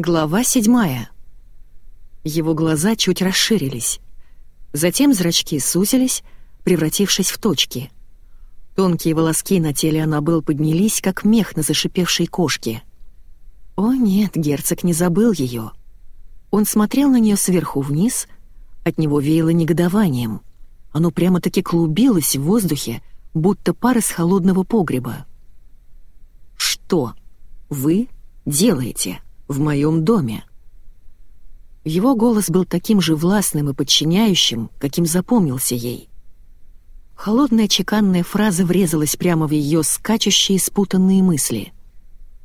Глава седьмая. Его глаза чуть расширились. Затем зрачки сузились, превратившись в точки. Тонкие волоски на теле Аннабел поднялись, как мех на зашипевшей кошке. О нет, герцог не забыл ее. Он смотрел на нее сверху вниз, от него веяло негодованием. Оно прямо-таки клубилось в воздухе, будто пар из холодного погреба. «Что вы делаете в моем доме?» Его голос был таким же властным и подчиняющим, каким запомнился ей. Холодная чеканная фраза врезалась прямо в ее скачущие спутанные мысли.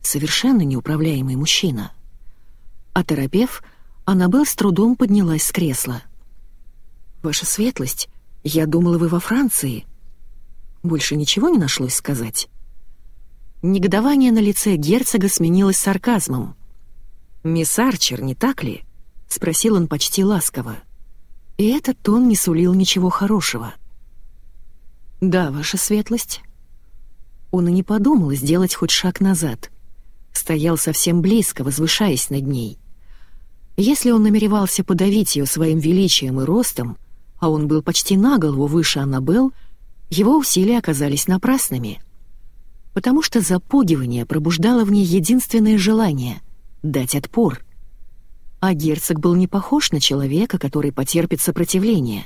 Совершенно неуправляемый мужчина. Оторопев, Аннабелл с трудом поднялась с кресла. «Ваша светлость, я думала, вы во Франции». Больше ничего не нашлось сказать. Негодование на лице герцога сменилось сарказмом. «Мисс Арчер, не так ли?» — спросил он почти ласково. И этот тон не сулил ничего хорошего. «Да, ваша светлость». Он и не подумал сделать хоть шаг назад. Стоял совсем близко, возвышаясь над ней. Если он намеревался подавить ее своим величием и ростом, а он был почти на голову выше Аннабелл, его усилия оказались напрасными. Потому что запугивание пробуждало в ней единственное желание — дать отпор. А герцог был не похож на человека, который потерпит сопротивление.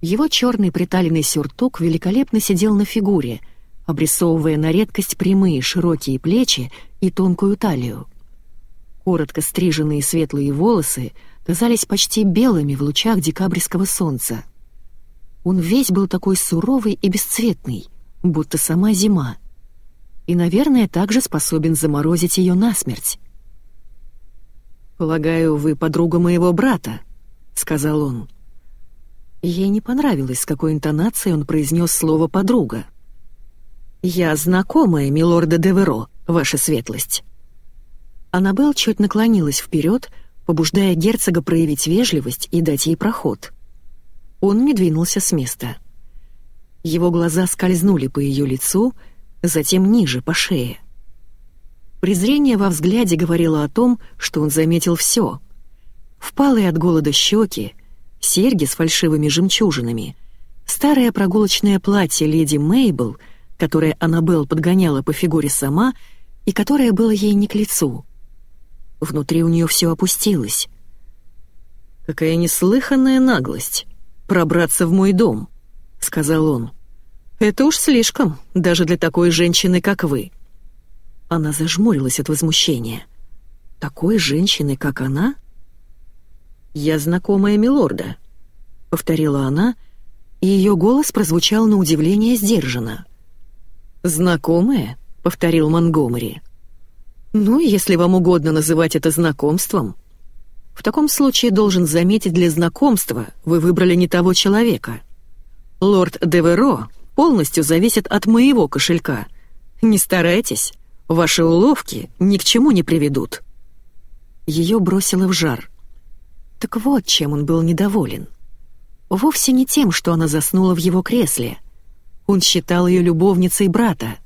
Его черный приталенный сюртук великолепно сидел на фигуре, обрисовывая на редкость прямые широкие плечи и тонкую талию. Коротко стриженные светлые волосы казались почти белыми в лучах декабрьского солнца. Он весь был такой суровый и бесцветный, будто сама зима. И, наверное, также способен заморозить ее насмерть. «Полагаю, вы подруга моего брата», — сказал он. Ей не понравилось, с какой интонацией он произнес слово «подруга». «Я знакомая милорда Деверо, ваша светлость». Аннабелл чуть наклонилась вперед, побуждая герцога проявить вежливость и дать ей проход. Он не двинулся с места. Его глаза скользнули по ее лицу, затем ниже, по шее. Презрение во взгляде говорило о том, что он заметил все. Впалые от голода щеки, серьги с фальшивыми жемчужинами, старое прогулочное платье леди Мейбл, которое Аннабелл подгоняла по фигуре сама и которое было ей не к лицу. Внутри у нее все опустилось. «Какая неслыханная наглость!» пробраться в мой дом», — сказал он. «Это уж слишком, даже для такой женщины, как вы». Она зажмурилась от возмущения. «Такой женщины, как она?» «Я знакомая милорда», — повторила она, и ее голос прозвучал на удивление сдержанно. «Знакомая?» — повторил Монгомери. «Ну, если вам угодно называть это знакомством», в таком случае должен заметить для знакомства, вы выбрали не того человека. Лорд Деверо полностью зависит от моего кошелька. Не старайтесь, ваши уловки ни к чему не приведут». Ее бросило в жар. Так вот, чем он был недоволен. Вовсе не тем, что она заснула в его кресле. Он считал ее любовницей брата.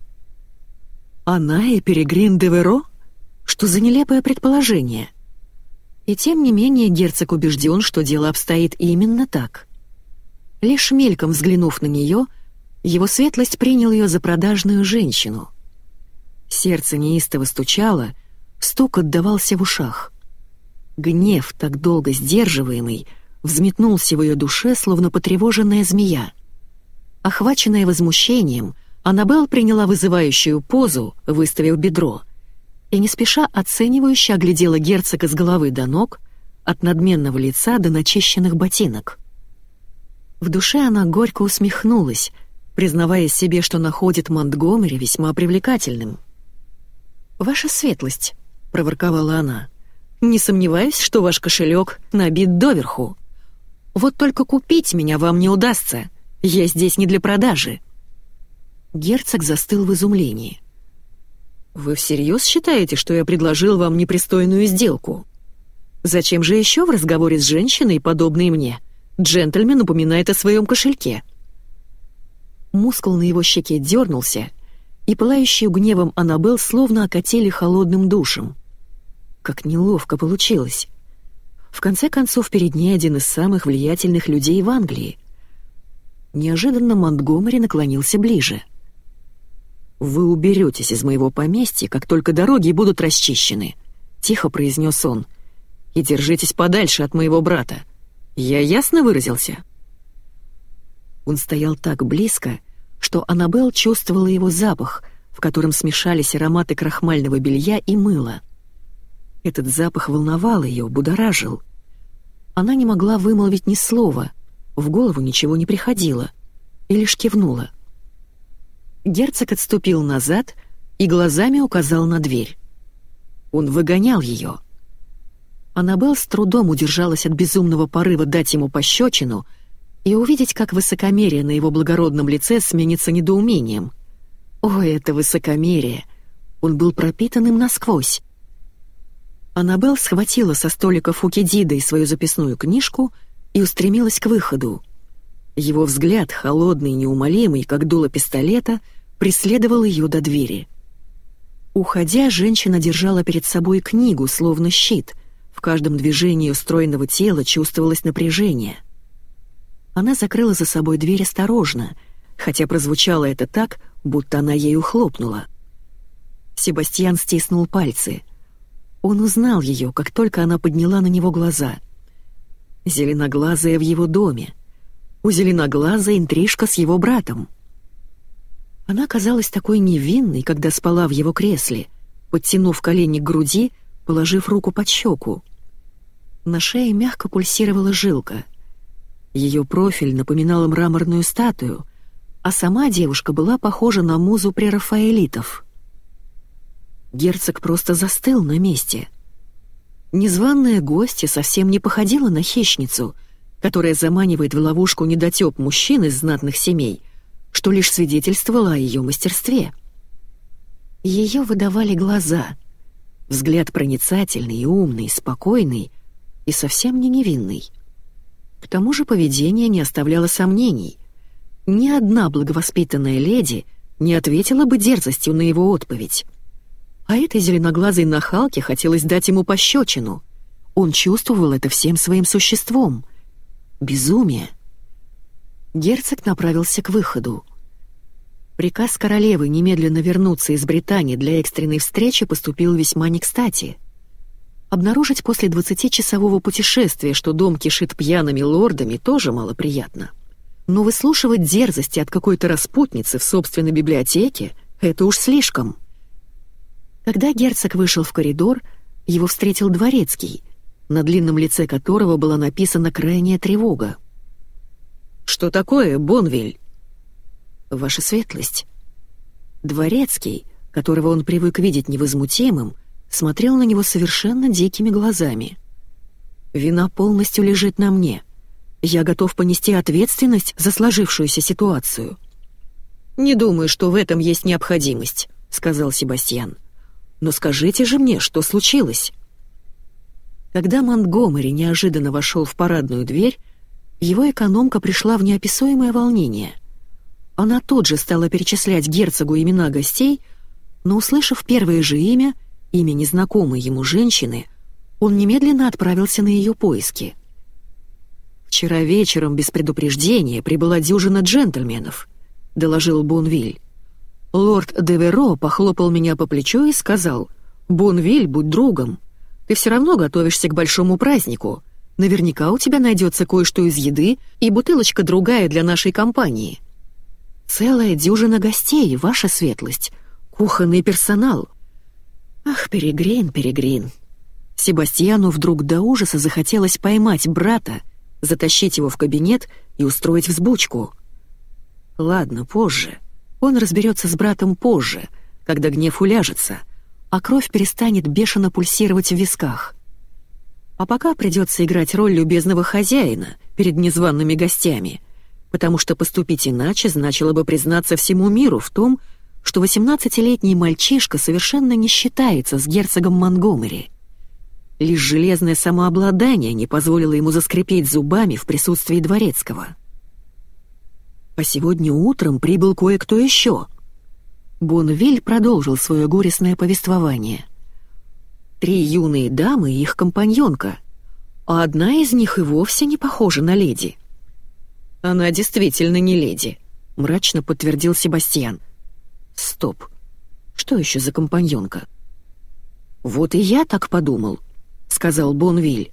Она и Перегрин Деверо? Что за нелепое предположение — и тем не менее герцог убежден, что дело обстоит именно так. Лишь мельком взглянув на нее, его светлость принял ее за продажную женщину. Сердце неистово стучало, стук отдавался в ушах. Гнев, так долго сдерживаемый, взметнулся в ее душе, словно потревоженная змея. Охваченная возмущением, Аннабелл приняла вызывающую позу, выставив бедро — и не спеша оценивающе оглядела герцога с головы до ног, от надменного лица до начищенных ботинок. В душе она горько усмехнулась, признавая себе, что находит Монтгомери весьма привлекательным. «Ваша светлость», — проворковала она, — «не сомневаюсь, что ваш кошелек набит доверху. Вот только купить меня вам не удастся, я здесь не для продажи». Герцог застыл в изумлении — «Вы всерьез считаете, что я предложил вам непристойную сделку? Зачем же еще в разговоре с женщиной, подобной мне, джентльмен упоминает о своем кошельке?» Мускул на его щеке дернулся, и пылающую гневом Аннабелл словно окатили холодным душем. Как неловко получилось. В конце концов, перед ней один из самых влиятельных людей в Англии. Неожиданно Монтгомери наклонился ближе. «Вы уберетесь из моего поместья, как только дороги будут расчищены», — тихо произнес он. «И держитесь подальше от моего брата. Я ясно выразился?» Он стоял так близко, что Аннабелл чувствовала его запах, в котором смешались ароматы крахмального белья и мыла. Этот запах волновал ее, будоражил. Она не могла вымолвить ни слова, в голову ничего не приходило, и лишь кивнула. Герцог отступил назад и глазами указал на дверь. Он выгонял ее. Аннабелл с трудом удержалась от безумного порыва дать ему пощечину и увидеть, как высокомерие на его благородном лице сменится недоумением. О, это высокомерие! Он был пропитан им насквозь. Аннабелл схватила со столика Фукидидой свою записную книжку и устремилась к выходу. Его взгляд, холодный и неумолимый, как дуло пистолета, преследовал ее до двери. Уходя, женщина держала перед собой книгу, словно щит. В каждом движении устроенного тела чувствовалось напряжение. Она закрыла за собой дверь осторожно, хотя прозвучало это так, будто она ею хлопнула. Себастьян стиснул пальцы. Он узнал ее, как только она подняла на него глаза. Зеленоглазая в его доме. У зеленоглазая интрижка с его братом. Она казалась такой невинной, когда спала в его кресле, подтянув колени к груди, положив руку под щеку. На шее мягко пульсировала жилка. Ее профиль напоминал мраморную статую, а сама девушка была похожа на музу прерафаэлитов — Герцог просто застыл на месте. Незваная гостья совсем не походила на хищницу, которая заманивает в ловушку недотеп мужчин из знатных семей, что лишь свидетельствовало о ее мастерстве. Ее выдавали глаза. Взгляд проницательный и умный, спокойный и совсем не невинный. К тому же поведение не оставляло сомнений. Ни одна благовоспитанная леди не ответила бы дерзостью на его отповедь. А этой зеленоглазой нахалке хотелось дать ему пощечину. Он чувствовал это всем своим существом. Безумие. Герцог направился к выходу. Приказ королевы немедленно вернуться из Британии для экстренной встречи поступил весьма не кстати. Обнаружить после двадцатичасового путешествия, что дом кишит пьяными лордами, тоже малоприятно. Но выслушивать дерзости от какой-то распутницы в собственной библиотеке — это уж слишком. Когда герцог вышел в коридор, его встретил дворецкий, на длинном лице которого была написана крайняя тревога. «Что такое, Бонвиль?» «Ваша светлость». Дворецкий, которого он привык видеть невозмутимым, смотрел на него совершенно дикими глазами. «Вина полностью лежит на мне. Я готов понести ответственность за сложившуюся ситуацию». «Не думаю, что в этом есть необходимость», — сказал Себастьян. Но скажите же мне, что случилось?» Когда Монтгомери неожиданно вошел в парадную дверь, его экономка пришла в неописуемое волнение. Она тут же стала перечислять герцогу имена гостей, но, услышав первое же имя, имя незнакомой ему женщины, он немедленно отправился на ее поиски. «Вчера вечером без предупреждения прибыла дюжина джентльменов», — доложил Бонвиль. Лорд Деверо похлопал меня по плечу и сказал, «Бонвиль, будь другом. Ты все равно готовишься к большому празднику. Наверняка у тебя найдется кое-что из еды и бутылочка другая для нашей компании». «Целая дюжина гостей, ваша светлость. Кухонный персонал». «Ах, Перегрин, Перегрин». Себастьяну вдруг до ужаса захотелось поймать брата, затащить его в кабинет и устроить взбучку. «Ладно, позже». Он разберется с братом позже, когда гнев уляжется, а кровь перестанет бешено пульсировать в висках. А пока придется играть роль любезного хозяина перед незваными гостями, потому что поступить иначе значило бы признаться всему миру в том, что 18-летний мальчишка совершенно не считается с герцогом Монгомери. Лишь железное самообладание не позволило ему заскрипеть зубами в присутствии дворецкого. А сегодня утром прибыл кое-кто еще. Бонвиль продолжил свое горестное повествование. три юные дамы и их компаньонка, а одна из них и вовсе не похожа на леди. «Она действительно не леди», — мрачно подтвердил Себастьян. «Стоп. Что еще за компаньонка?» «Вот и я так подумал», — сказал Бонвиль.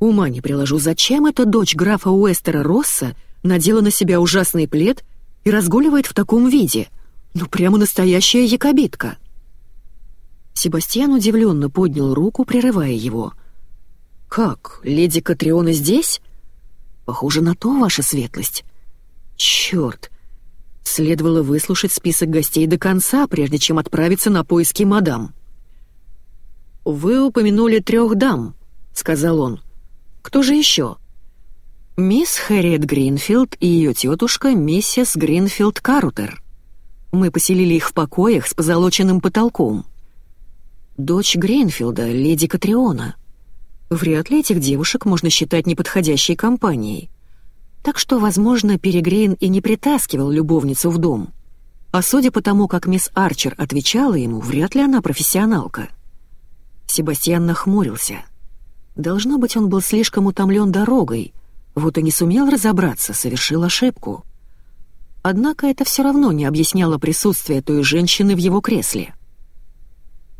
«Ума не приложу, зачем эта дочь графа Уэстера Росса надела на себя ужасный плед и разгуливает в таком виде? Ну, прямо настоящая якобитка». Себастьян удивленно поднял руку, прерывая его. «Как, леди Катриона здесь?» «Похоже на то, ваша светлость». «Чёрт! Следовало выслушать список гостей до конца, прежде чем отправиться на поиски мадам». «Вы упомянули трех дам», — сказал он. «Кто же еще?» «Мисс Хэрриет Гринфилд и ее тетушка миссис Гринфилд Карутер. Мы поселили их в покоях с позолоченным потолком. Дочь Гринфилда, леди Катриона. Вряд ли этих девушек можно считать неподходящей компанией. Так что, возможно, Перегрейн и не притаскивал любовницу в дом. А судя по тому, как мисс Арчер отвечала ему, вряд ли она профессионалка. Себастьян нахмурился. Должно быть, он был слишком утомлен дорогой, вот и не сумел разобраться, совершил ошибку. Однако это все равно не объясняло присутствие той женщины в его кресле.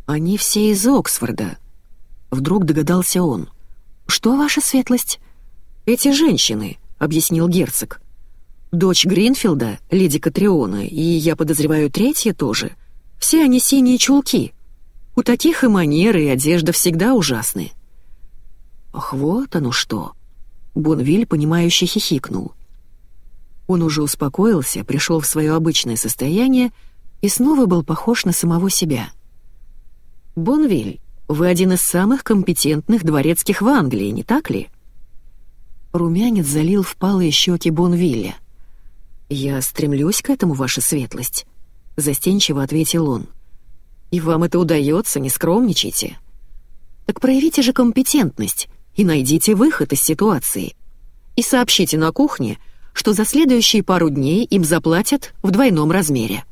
«Они все из Оксфорда», — вдруг догадался он. «Что, ваша светлость?» «Эти женщины», — объяснил герцог. «Дочь Гринфилда, леди Катриона, и, я подозреваю, третья тоже. Все они синие чулки». У таких и манеры, и одежда всегда ужасны». «Ах, вот оно что!» Бонвиль, понимающе хихикнул. Он уже успокоился, пришел в свое обычное состояние и снова был похож на самого себя. «Бонвиль, вы один из самых компетентных дворецких в Англии, не так ли?» Румянец залил впалые щеки Бонвилля. «Я стремлюсь к этому, ваша светлость», — застенчиво ответил он. И вам это удается, не скромничайте. Так проявите же компетентность и найдите выход из ситуации. И сообщите на кухне, что за следующие пару дней им заплатят в двойном размере.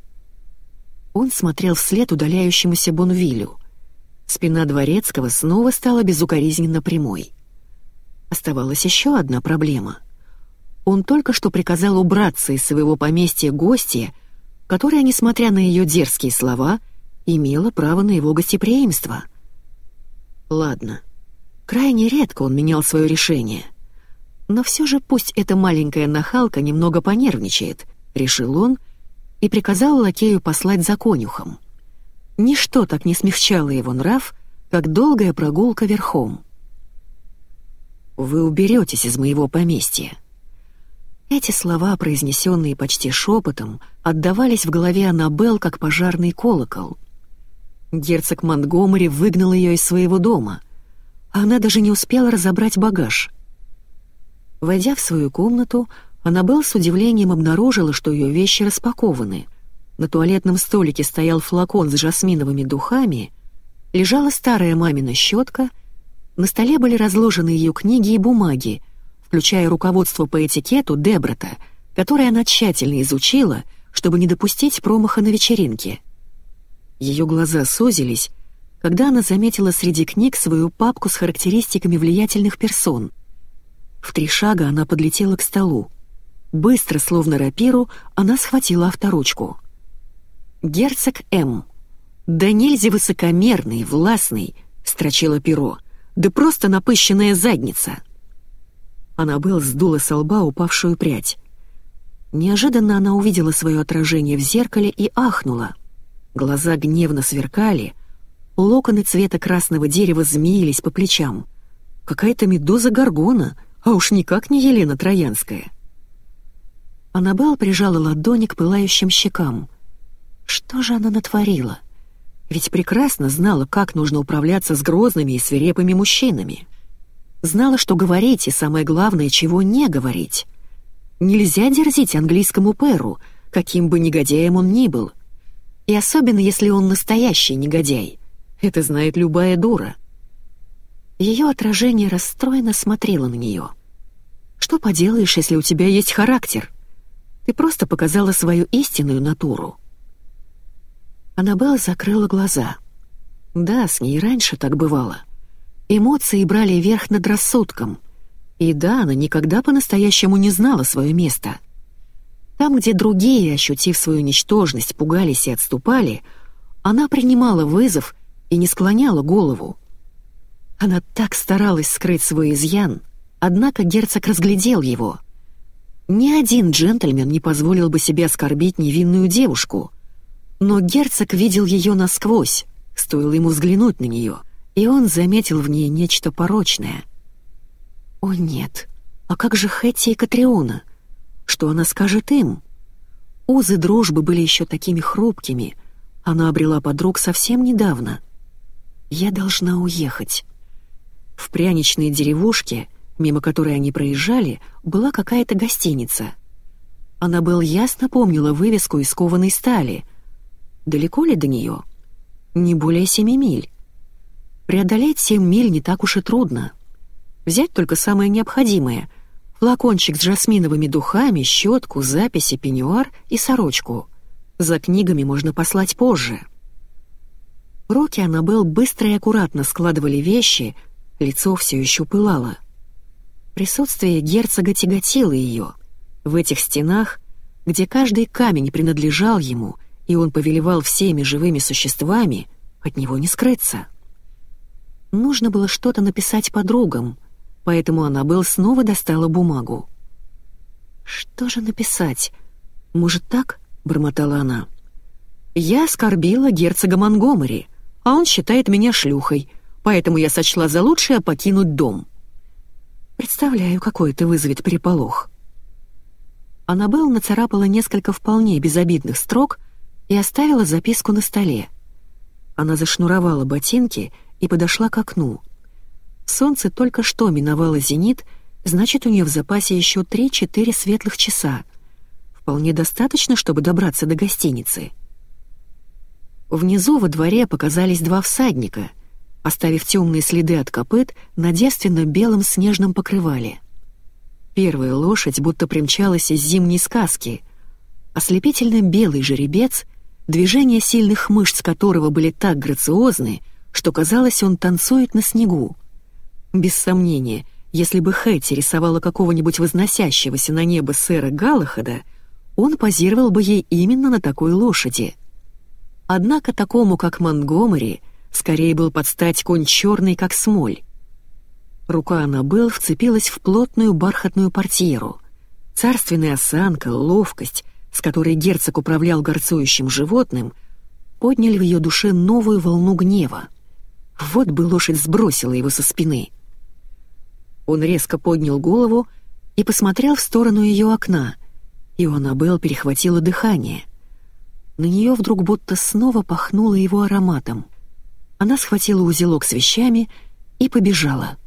Он смотрел вслед удаляющемуся Бонвилю. Спина Дворецкого снова стала безукоризненно прямой. Оставалась еще одна проблема. Он только что приказал убраться из своего поместья гостья, которая, несмотря на ее дерзкие слова, — имела право на его гостеприимство. Ладно, крайне редко он менял свое решение. Но все же пусть эта маленькая нахалка немного понервничает, решил он и приказал лакею послать за конюхом. Ничто так не смягчало его нрав, как долгая прогулка верхом. «Вы уберетесь из моего поместья», эти слова, произнесенные почти шепотом, отдавались в голове Аннабел как пожарный колокол. Герцог Монтгомери выгнал ее из своего дома. Она даже не успела разобрать багаж. Войдя в свою комнату, Аннабелл с удивлением обнаружила, что ее вещи распакованы. На туалетном столике стоял флакон с жасминовыми духами, лежала старая мамина щетка, на столе были разложены ее книги и бумаги, включая руководство по этикету Дебрата, которое она тщательно изучила, чтобы не допустить промаха на вечеринке. Ее глаза сузились, когда она заметила среди книг свою папку с характеристиками влиятельных персон. В три шага она подлетела к столу. Быстро, словно рапиру, она схватила авторучку. «Герцог М. Да нельзя высокомерный, властный», — строчила перо. «Да просто напыщенная задница». Аннабелл сдула со лба упавшую прядь. Неожиданно она увидела свое отражение в зеркале и ахнула — Глаза гневно сверкали, локоны цвета красного дерева змеились по плечам. Какая-то медуза Гаргона, а уж никак не Елена Троянская. Аннабелл прижала ладони к пылающим щекам. Что же она натворила? Ведь прекрасно знала, как нужно управляться с грозными и свирепыми мужчинами. Знала, что говорить и, самое главное, чего не говорить. Нельзя дерзить английскому перу, каким бы негодяем он ни был — и особенно, если он настоящий негодяй. Это знает любая дура. Ее отражение расстроенно смотрело на нее. «Что поделаешь, если у тебя есть характер? Ты просто показала свою истинную натуру». Аннабелла закрыла глаза. Да, с ней раньше так бывало. Эмоции брали верх над рассудком. И да, она никогда по-настоящему не знала свое место. Там, где другие, ощутив свою ничтожность, пугались и отступали, она принимала вызов и не склоняла голову. Она так старалась скрыть свой изъян, однако герцог разглядел его. Ни один джентльмен не позволил бы себе оскорбить невинную девушку, но герцог видел ее насквозь, стоило ему взглянуть на нее, и он заметил в ней нечто порочное. «О нет, а как же Хэтти и Катриона? Что она скажет им?» Узы дружбы были еще такими хрупкими, она обрела подруг совсем недавно. «Я должна уехать». В пряничной деревушке, мимо которой они проезжали, была какая-то гостиница. Аннабелл ясно помнила вывеску из кованой стали. Далеко ли до нее? Не более семи миль. Преодолеть семь миль не так уж и трудно. Взять только самое необходимое — флакончик с жасминовыми духами, щетку, записи, пеньюар и сорочку. За книгами можно послать позже. Руки Аннабелл быстро и аккуратно складывали вещи, лицо все еще пылало. Присутствие герцога тяготило ее. В этих стенах, где каждый камень принадлежал ему, и он повелевал всеми живыми существами, от него не скрыться. Нужно было что-то написать подругам, поэтому Аннабелл снова достала бумагу. «Что же написать? Может, так?» — бормотала она. «Я оскорбила герцога Монгомери, а он считает меня шлюхой, поэтому я сочла за лучшее покинуть дом. Представляю, какой это вызовет переполох. Аннабелл нацарапала несколько вполне безобидных строк и оставила записку на столе. Она зашнуровала ботинки и подошла к окну. Солнце только что миновало зенит, значит, у нее в запасе еще 3-4 светлых часа. Вполне достаточно, чтобы добраться до гостиницы. Внизу во дворе показались два всадника — оставив темные следы от копыт на девственно-белом снежном покрывале. Первая лошадь будто примчалась из зимней сказки. Ослепительно белый жеребец, движения сильных мышц которого были так грациозны, что казалось, он танцует на снегу. Без сомнения, если бы Хэтти рисовала какого-нибудь возносящегося на небо сэра Галахада, он позировал бы ей именно на такой лошади. Однако такому, как Монгомери, Скорее был под стать конь черный, как смоль. Рука Аннабелл вцепилась в плотную бархатную портьеру. Царственная осанка, ловкость, с которой герцог управлял горцующим животным, подняли в ее душе новую волну гнева. Вот бы лошадь сбросила его со спины. Он резко поднял голову и посмотрел в сторону ее окна, и у Аннабелл перехватило дыхание. На нее вдруг будто снова пахнуло его ароматом — она схватила узелок с вещами и побежала.